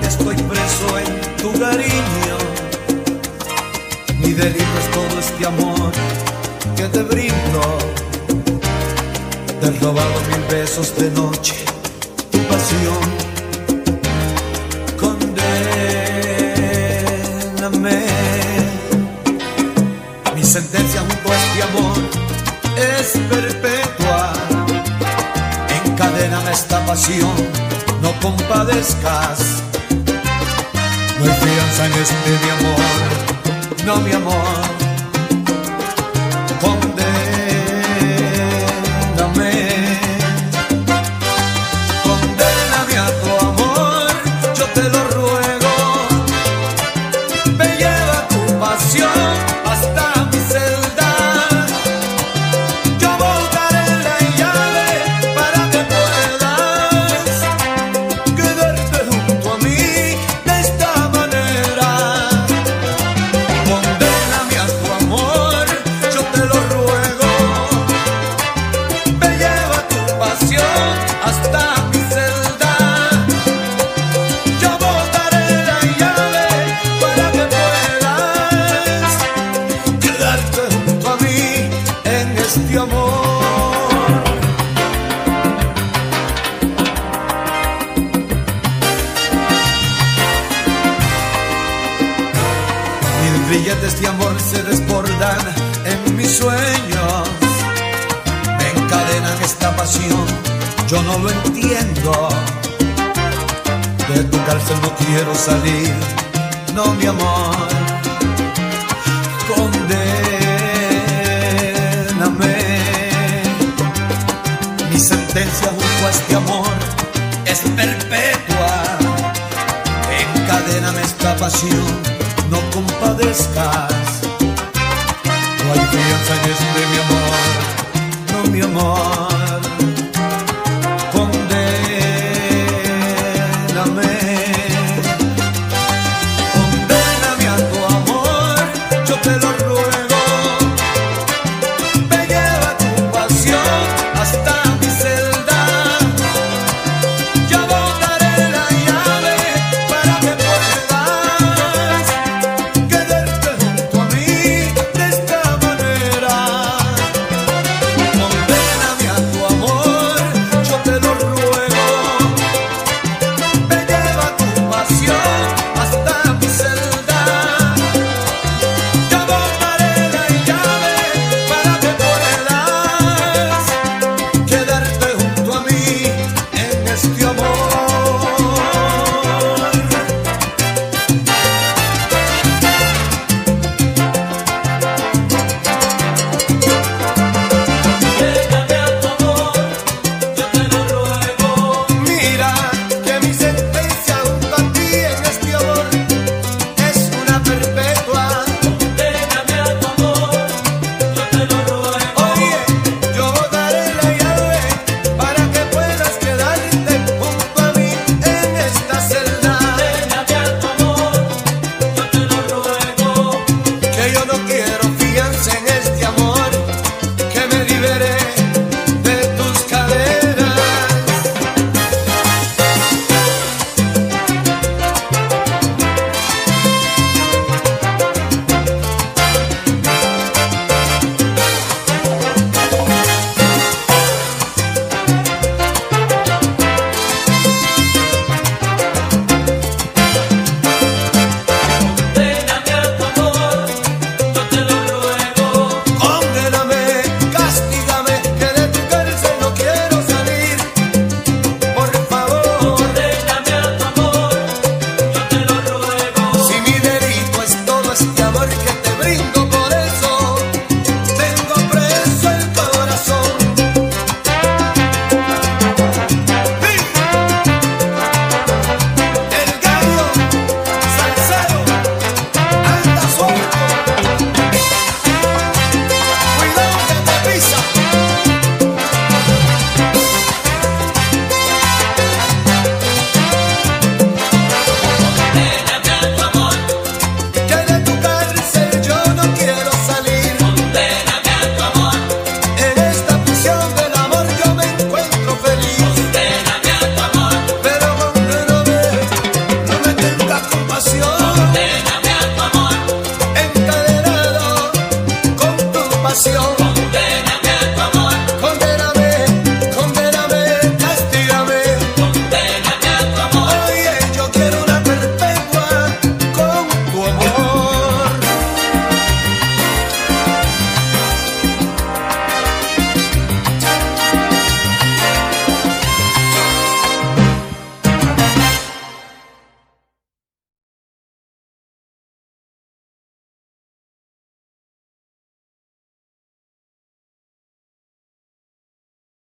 estoy preso en tu cariño. Mi delito es todo este amor que te brindo. Te han robado mil besos de noche, tu pasión. Condéname. Mi sentencia junto a este amor es perpetua. Encadéname esta pasión, no compadezcas. No hay fianza en este mi amor, no mi amor. Condéname, billetes de amor se desbordan en mis sueños. Me encadenan esta pasión, yo no lo entiendo. De tu cárcel no quiero salir, no mi amor. Condéname. Mi sentencia junto a este amor es perpetua. Encadéname esta pasión, compadezcas. No hay fianza en este mi amor, no mi amor. Condéname, condéname a tu amor, yo te lo ruego. no quiero